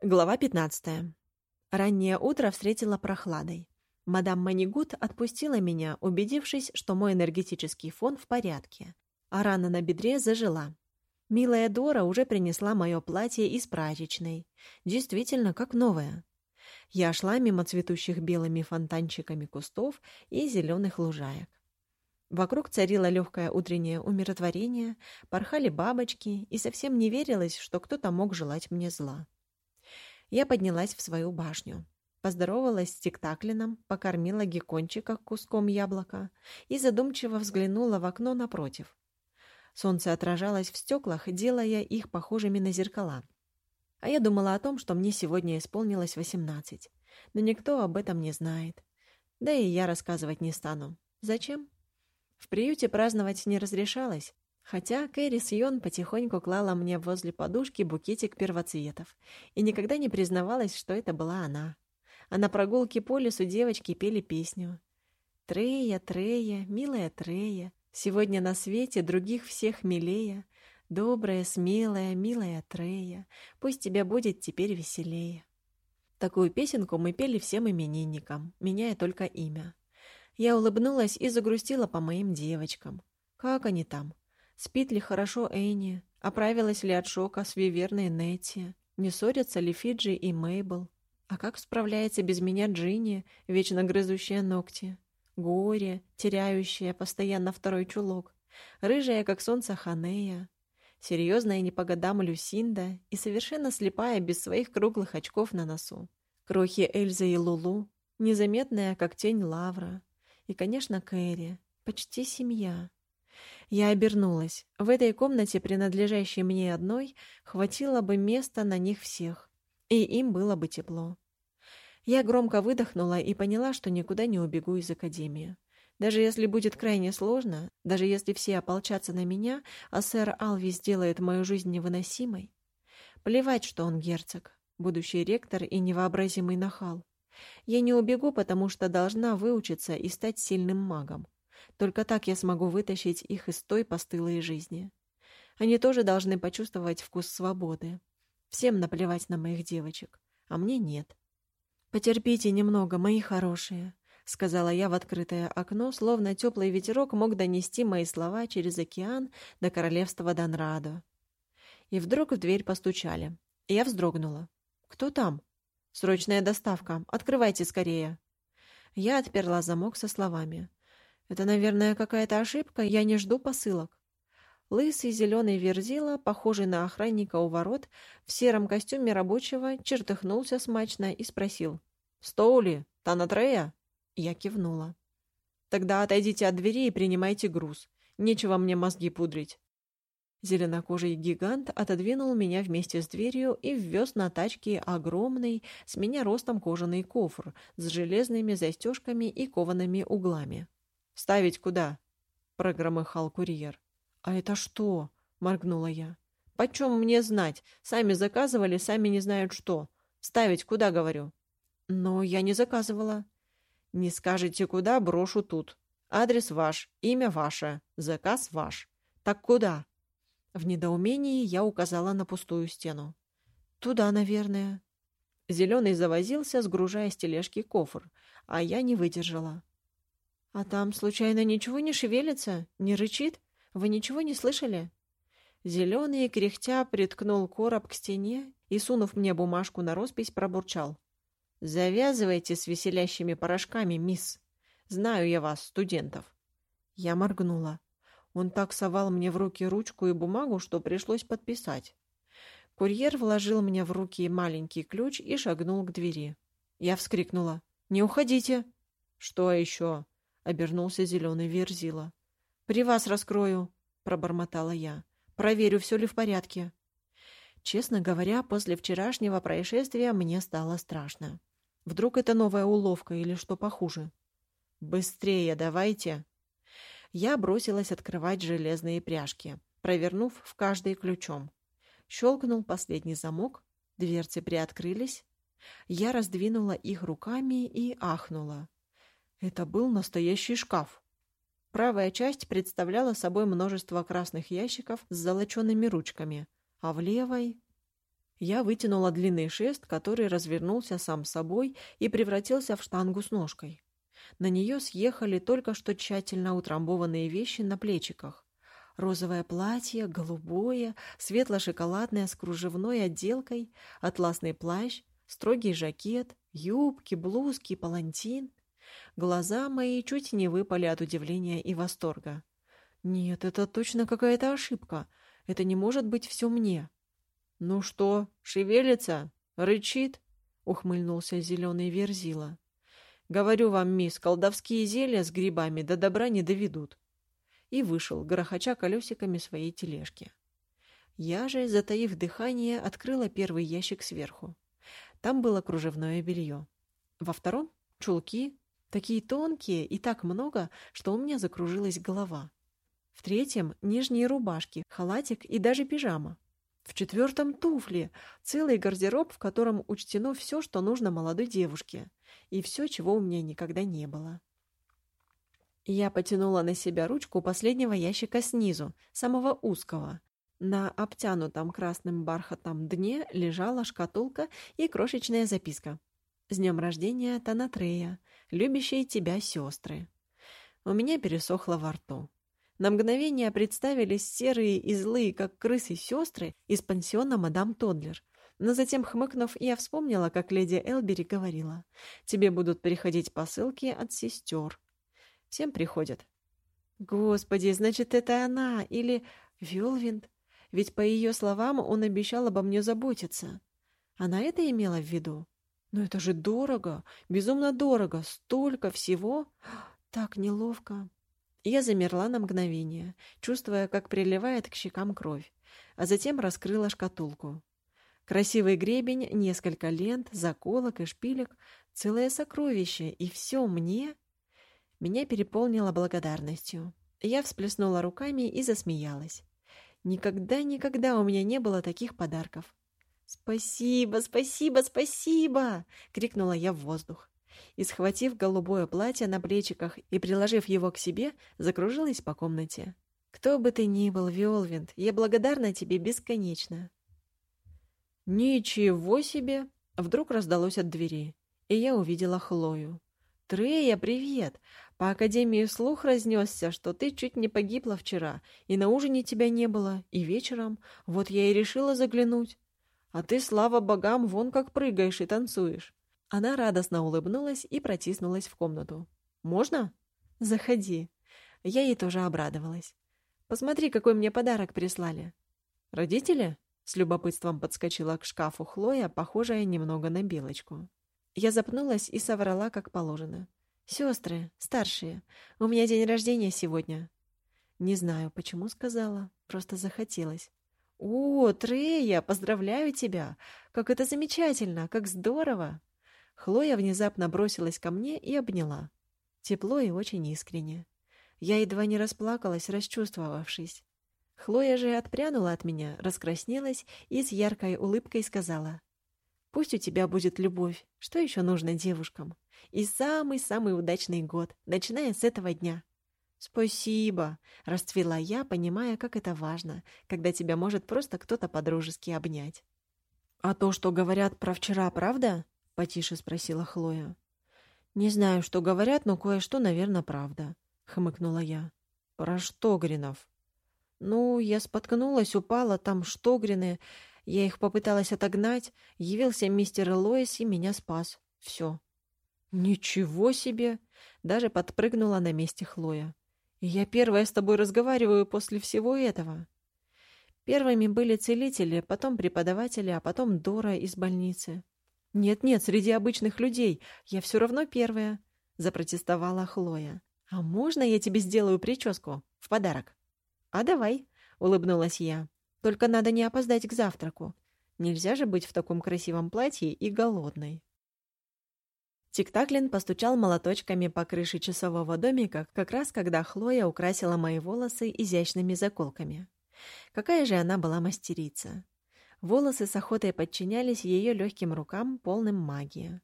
Глава 15. Раннее утро встретило прохладой. Мадам Манигут отпустила меня, убедившись, что мой энергетический фон в порядке, а рана на бедре зажила. Милая Дора уже принесла мое платье из прачечной. Действительно, как новое. Я шла мимо цветущих белыми фонтанчиками кустов и зеленых лужаек. Вокруг царило легкое утреннее умиротворение, порхали бабочки, и совсем не верилось, что кто-то мог желать мне зла. Я поднялась в свою башню. Поздоровалась с Тиктаклином, покормила геккончика куском яблока и задумчиво взглянула в окно напротив. Солнце отражалось в стеклах, делая их похожими на зеркала. А я думала о том, что мне сегодня исполнилось восемнадцать. Но никто об этом не знает. Да и я рассказывать не стану. Зачем? В приюте праздновать не разрешалось, Хотя Кэрри Сьон потихоньку клала мне возле подушки букетик первоцветов и никогда не признавалась, что это была она. А на прогулке по лесу девочки пели песню. «Трея, Трея, милая Трея, сегодня на свете других всех милее, добрая, смелая, милая Трея, пусть тебя будет теперь веселее». Такую песенку мы пели всем именинникам, меняя только имя. Я улыбнулась и загрустила по моим девочкам. Как они там? Спит ли хорошо Энни? Оправилась ли от шока с Виверной Нетти? Не ссорятся ли Фиджи и Мейбл? А как справляется без меня Джинни, вечно грызущая ногти? Горе, теряющая постоянно второй чулок. Рыжая, как солнце, Ханея. Серьезная не по годам Люсинда и совершенно слепая, без своих круглых очков на носу. Крохи Эльза и Лулу. Незаметная, как тень Лавра. И, конечно, Кэрри. Почти семья. Я обернулась. В этой комнате, принадлежащей мне одной, хватило бы места на них всех. И им было бы тепло. Я громко выдохнула и поняла, что никуда не убегу из академии. Даже если будет крайне сложно, даже если все ополчатся на меня, а сэр Алви сделает мою жизнь невыносимой, плевать, что он герцог, будущий ректор и невообразимый нахал. Я не убегу, потому что должна выучиться и стать сильным магом. Только так я смогу вытащить их из той постылой жизни. Они тоже должны почувствовать вкус свободы. Всем наплевать на моих девочек, а мне нет. «Потерпите немного, мои хорошие», — сказала я в открытое окно, словно теплый ветерок мог донести мои слова через океан до королевства Донрадо. И вдруг в дверь постучали. Я вздрогнула. «Кто там?» «Срочная доставка. Открывайте скорее». Я отперла замок со словами. Это, наверное, какая-то ошибка, я не жду посылок. Лысый зеленый верзила, похожий на охранника у ворот, в сером костюме рабочего, чертыхнулся смачно и спросил. «Стоули? Танатрея?» Я кивнула. «Тогда отойдите от двери и принимайте груз. Нечего мне мозги пудрить». Зеленокожий гигант отодвинул меня вместе с дверью и ввез на тачке огромный, с меня ростом кожаный кофр с железными застежками и коваными углами. «Ставить куда?» — прогромыхал курьер. «А это что?» — моргнула я. «Почем мне знать? Сами заказывали, сами не знают что. Ставить куда, говорю?» «Но я не заказывала». «Не скажете куда, брошу тут. Адрес ваш, имя ваше, заказ ваш. Так куда?» В недоумении я указала на пустую стену. «Туда, наверное». Зеленый завозился, сгружая с тележки кофр, а я не выдержала. «А там, случайно, ничего не шевелится? Не рычит? Вы ничего не слышали?» Зеленый, кряхтя, приткнул короб к стене и, сунув мне бумажку на роспись, пробурчал. «Завязывайте с веселящими порошками, мисс. Знаю я вас, студентов». Я моргнула. Он так совал мне в руки ручку и бумагу, что пришлось подписать. Курьер вложил мне в руки маленький ключ и шагнул к двери. Я вскрикнула. «Не уходите!» «Что еще?» Обернулся зеленый верзила. «При вас раскрою», — пробормотала я. «Проверю, все ли в порядке». Честно говоря, после вчерашнего происшествия мне стало страшно. Вдруг это новая уловка или что похуже? «Быстрее давайте!» Я бросилась открывать железные пряжки, провернув в каждой ключом. Щелкнул последний замок, дверцы приоткрылись. Я раздвинула их руками и ахнула. Это был настоящий шкаф. Правая часть представляла собой множество красных ящиков с золочеными ручками, а в левой... Я вытянула длинный шест, который развернулся сам собой и превратился в штангу с ножкой. На нее съехали только что тщательно утрамбованные вещи на плечиках. Розовое платье, голубое, светло-шоколадное с кружевной отделкой, атласный плащ, строгий жакет, юбки, блузки, палантин. Глаза мои чуть не выпали от удивления и восторга. Нет, это точно какая-то ошибка. Это не может быть все мне. «Ну что, шевелится? Рычит?» — ухмыльнулся зеленый верзила. «Говорю вам, мисс, колдовские зелья с грибами до добра не доведут». И вышел, грохоча колесиками своей тележки. Я же, затаив дыхание, открыла первый ящик сверху. Там было кружевное белье. Во втором — чулки, такие тонкие и так много, что у меня закружилась голова. В третьем — нижние рубашки, халатик и даже пижама. В четвертом туфли, целый гардероб, в котором учтено все, что нужно молодой девушке, и все, чего у меня никогда не было. Я потянула на себя ручку последнего ящика снизу, самого узкого. На обтянутом красным бархатом дне лежала шкатулка и крошечная записка. «С днем рождения, Танатрея, любящие тебя сестры». У меня пересохло во рту. На мгновение представились серые и злые, как крысы, сестры из пансиона мадам Тодлер. Но затем, хмыкнув, я вспомнила, как леди Элбери говорила. «Тебе будут приходить посылки от сестер». Всем приходят. Господи, значит, это она или Вилвинд? Ведь, по ее словам, он обещал обо мне заботиться. Она это имела в виду? Но это же дорого, безумно дорого, столько всего. Так неловко. Я замерла на мгновение, чувствуя, как приливает к щекам кровь, а затем раскрыла шкатулку. Красивый гребень, несколько лент, заколок и шпилек, целое сокровище, и все мне... Меня переполнило благодарностью. Я всплеснула руками и засмеялась. Никогда-никогда у меня не было таких подарков. «Спасибо, спасибо, спасибо!» — крикнула я в воздух и, схватив голубое платье на плечиках и приложив его к себе, закружилась по комнате. «Кто бы ты ни был, Виолвинд, я благодарна тебе бесконечно». «Ничего себе!» — вдруг раздалось от двери, и я увидела Хлою. «Трея, привет! По Академии слух разнесся, что ты чуть не погибла вчера, и на ужине тебя не было, и вечером. Вот я и решила заглянуть. А ты, слава богам, вон как прыгаешь и танцуешь. Она радостно улыбнулась и протиснулась в комнату. «Можно?» «Заходи». Я ей тоже обрадовалась. «Посмотри, какой мне подарок прислали». «Родители?» С любопытством подскочила к шкафу Хлоя, похожая немного на белочку. Я запнулась и соврала, как положено. «Сестры, старшие, у меня день рождения сегодня». Не знаю, почему сказала, просто захотелось. «О, Трея, поздравляю тебя! Как это замечательно, как здорово!» Хлоя внезапно бросилась ко мне и обняла. Тепло и очень искренне. Я едва не расплакалась, расчувствовавшись. Хлоя же отпрянула от меня, раскраснелась и с яркой улыбкой сказала. «Пусть у тебя будет любовь. Что еще нужно девушкам? И самый-самый удачный год, начиная с этого дня». «Спасибо!» — расцвела я, понимая, как это важно, когда тебя может просто кто-то подружески обнять. «А то, что говорят про вчера, правда?» потише спросила Хлоя. Не знаю, что говорят, но кое-что, наверное, правда, хмыкнула я. Про Штогринов. Ну, я споткнулась, упала, там Штогрины. Я их попыталась отогнать. Явился мистер Лоис и меня спас. Все. Ничего себе! Даже подпрыгнула на месте Хлоя. Я первая с тобой разговариваю после всего этого. Первыми были целители, потом преподаватели, а потом Дора из больницы. «Нет-нет, среди обычных людей. Я все равно первая», — запротестовала Хлоя. «А можно я тебе сделаю прическу? В подарок?» «А давай», — улыбнулась я. «Только надо не опоздать к завтраку. Нельзя же быть в таком красивом платье и голодной». Тиктаклин постучал молоточками по крыше часового домика, как раз когда Хлоя украсила мои волосы изящными заколками. Какая же она была мастерица! Волосы с охотой подчинялись ее легким рукам, полным магии.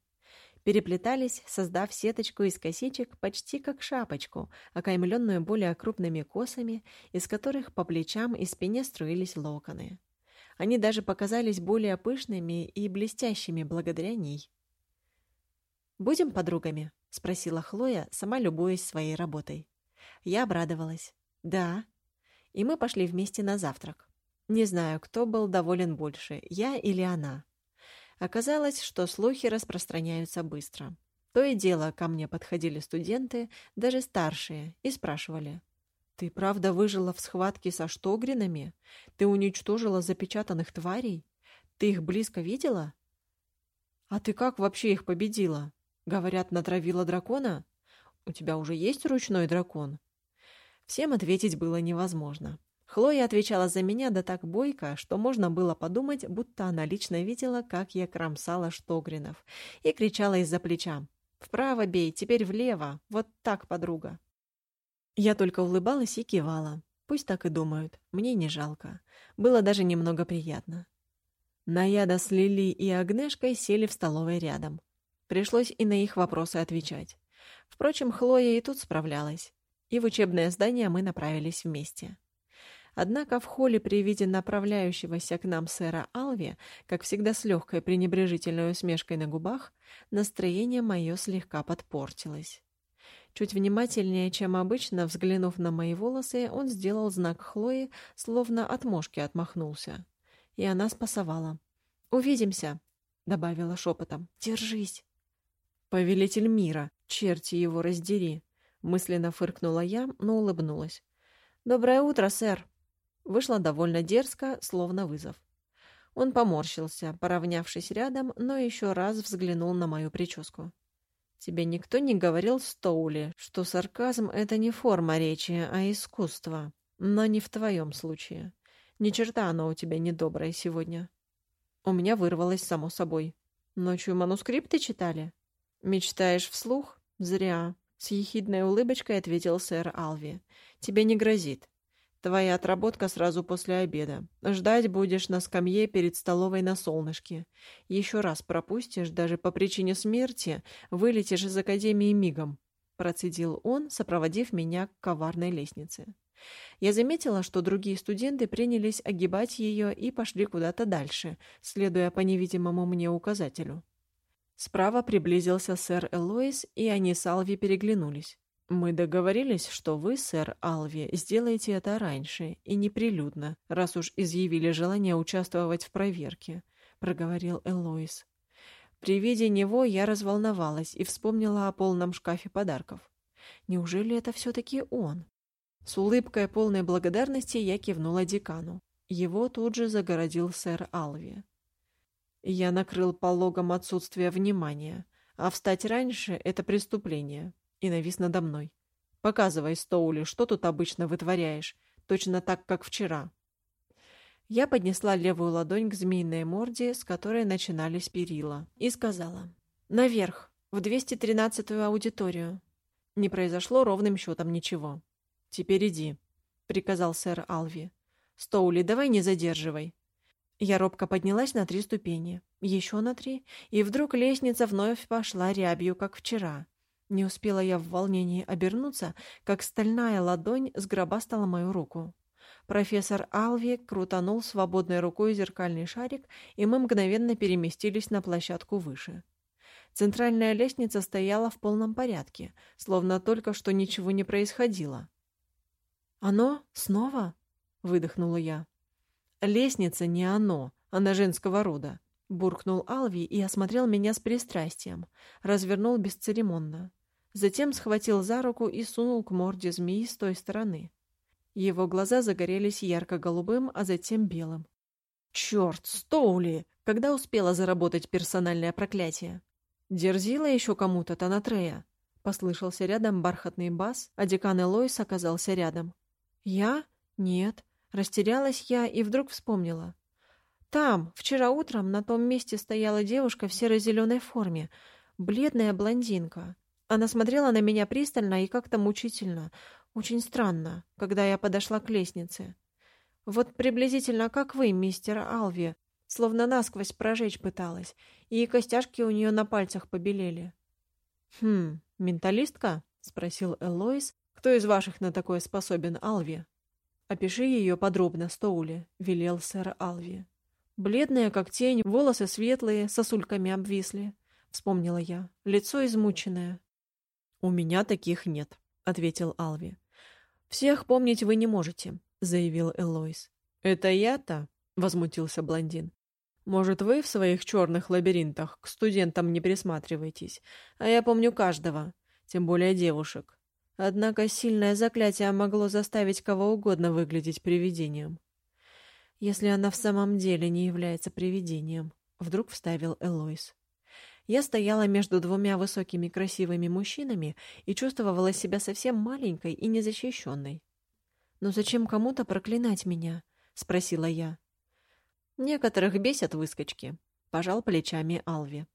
Переплетались, создав сеточку из косичек почти как шапочку, окаймленную более крупными косами, из которых по плечам и спине струились локоны. Они даже показались более пышными и блестящими благодаря ней. «Будем подругами?» — спросила Хлоя, сама любуясь своей работой. Я обрадовалась. «Да». И мы пошли вместе на завтрак. Не знаю, кто был доволен больше, я или она. Оказалось, что слухи распространяются быстро. То и дело ко мне подходили студенты, даже старшие, и спрашивали. «Ты правда выжила в схватке со штогринами? Ты уничтожила запечатанных тварей? Ты их близко видела?» «А ты как вообще их победила? Говорят, натравила дракона? У тебя уже есть ручной дракон?» Всем ответить было невозможно. Хлоя отвечала за меня да так бойко, что можно было подумать, будто она лично видела, как я кромсала штогринов, и кричала из-за плеча. «Вправо бей, теперь влево! Вот так, подруга!» Я только улыбалась и кивала. Пусть так и думают, мне не жалко. Было даже немного приятно. Наяда с Лили и Агнешкой сели в столовой рядом. Пришлось и на их вопросы отвечать. Впрочем, Хлоя и тут справлялась. И в учебное здание мы направились вместе. Однако в холле при виде направляющегося к нам сэра Алви, как всегда с легкой пренебрежительной усмешкой на губах, настроение мое слегка подпортилось. Чуть внимательнее, чем обычно, взглянув на мои волосы, он сделал знак Хлои, словно от мошки отмахнулся. И она спасовала. «Увидимся», — добавила шепотом. «Держись». «Повелитель мира, черти его раздери», — мысленно фыркнула я, но улыбнулась. «Доброе утро, сэр», Вышла довольно дерзко, словно вызов. Он поморщился, поравнявшись рядом, но еще раз взглянул на мою прическу. «Тебе никто не говорил, Стоули, что сарказм — это не форма речи, а искусство. Но не в твоем случае. Ни черта оно у тебя недоброе сегодня». У меня вырвалось само собой. «Ночью манускрипты читали?» «Мечтаешь вслух?» «Зря», — с ехидной улыбочкой ответил сэр Алви. «Тебе не грозит. Твоя отработка сразу после обеда. Ждать будешь на скамье перед столовой на солнышке. Еще раз пропустишь, даже по причине смерти, вылетишь из академии мигом», — процедил он, сопроводив меня к коварной лестнице. Я заметила, что другие студенты принялись огибать ее и пошли куда-то дальше, следуя по невидимому мне указателю. Справа приблизился сэр Элоис, и они с Алви переглянулись. «Мы договорились, что вы, сэр Алви, сделаете это раньше и неприлюдно, раз уж изъявили желание участвовать в проверке», — проговорил Элоис. При виде него я разволновалась и вспомнила о полном шкафе подарков. Неужели это все-таки он? С улыбкой полной благодарности я кивнула декану. Его тут же загородил сэр Алви. Я накрыл пологом отсутствия внимания, а встать раньше — это преступление и навис надо мной. «Показывай, Стоули, что тут обычно вытворяешь, точно так, как вчера». Я поднесла левую ладонь к змеиной морде, с которой начинались перила, и сказала «Наверх, в 213-ю аудиторию». Не произошло ровным счетом ничего. «Теперь иди», — приказал сэр Алви. «Стоули, давай не задерживай». Я робко поднялась на три ступени, еще на три, и вдруг лестница вновь пошла рябью, как вчера. Не успела я в волнении обернуться, как стальная ладонь сгробастала мою руку. Профессор Алви крутанул свободной рукой зеркальный шарик, и мы мгновенно переместились на площадку выше. Центральная лестница стояла в полном порядке, словно только что ничего не происходило. «Оно? Снова?» — выдохнула я. «Лестница не оно, она женского рода. Буркнул Алви и осмотрел меня с пристрастием, развернул бесцеремонно. Затем схватил за руку и сунул к морде змеи с той стороны. Его глаза загорелись ярко-голубым, а затем белым. «Черт, Стоули! Когда успела заработать персональное проклятие?» «Дерзила еще кому-то Танатрея?» Послышался рядом бархатный бас, а декан Элойс оказался рядом. «Я? Нет». Растерялась я и вдруг вспомнила. Там, вчера утром, на том месте стояла девушка в серо-зеленой форме, бледная блондинка. Она смотрела на меня пристально и как-то мучительно, очень странно, когда я подошла к лестнице. Вот приблизительно как вы, мистер Алви, словно насквозь прожечь пыталась, и костяшки у нее на пальцах побелели. «Хм, менталистка?» — спросил Элоис. «Кто из ваших на такое способен, Алви?» «Опиши ее подробно, Стоули», — велел сэр Алви. Бледная, как тень, волосы светлые, сосульками обвисли. Вспомнила я. Лицо измученное. «У меня таких нет», — ответил Алви. «Всех помнить вы не можете», — заявил Элойс. «Это я-то?» — возмутился блондин. «Может, вы в своих черных лабиринтах к студентам не присматриваетесь, а я помню каждого, тем более девушек. Однако сильное заклятие могло заставить кого угодно выглядеть привидением. Если она в самом деле не является привидением, вдруг вставил Элойс. Я стояла между двумя высокими красивыми мужчинами и чувствовала себя совсем маленькой и незащищенной. «Но зачем кому-то проклинать меня?» — спросила я. «Некоторых бесят выскочки», — пожал плечами Алви.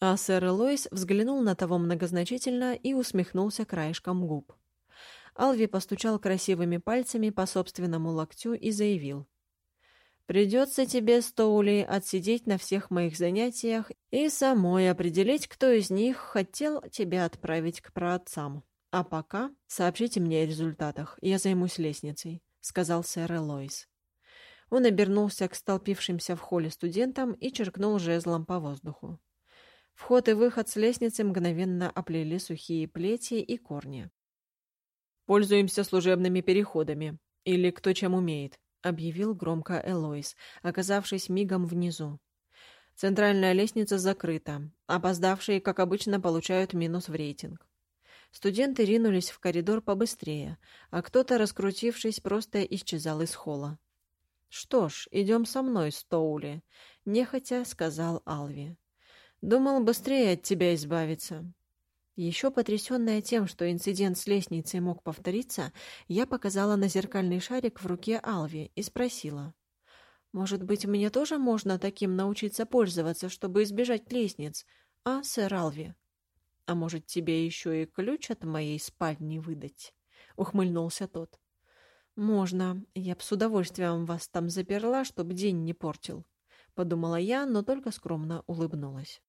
А сэр Элойс взглянул на того многозначительно и усмехнулся краешком губ. Алви постучал красивыми пальцами по собственному локтю и заявил. «Придется тебе, Стоули, отсидеть на всех моих занятиях и самой определить, кто из них хотел тебя отправить к праотцам. А пока сообщите мне о результатах, я займусь лестницей», — сказал сэр Элойс. Он обернулся к столпившимся в холле студентам и черкнул жезлом по воздуху. Вход и выход с лестницы мгновенно оплели сухие плети и корни. «Пользуемся служебными переходами. Или кто чем умеет», — объявил громко Элойс, оказавшись мигом внизу. «Центральная лестница закрыта. Опоздавшие, как обычно, получают минус в рейтинг». Студенты ринулись в коридор побыстрее, а кто-то, раскрутившись, просто исчезал из холла. «Что ж, идем со мной, Стоули», — нехотя сказал Алви. Думал быстрее от тебя избавиться. Еще потрясенная тем, что инцидент с лестницей мог повториться, я показала на зеркальный шарик в руке Алви и спросила. «Может быть, мне тоже можно таким научиться пользоваться, чтобы избежать лестниц, а, сэр Алви?» «А может, тебе еще и ключ от моей спальни выдать?» — ухмыльнулся тот. «Можно. Я б с удовольствием вас там заперла, чтобы день не портил», — подумала я, но только скромно улыбнулась.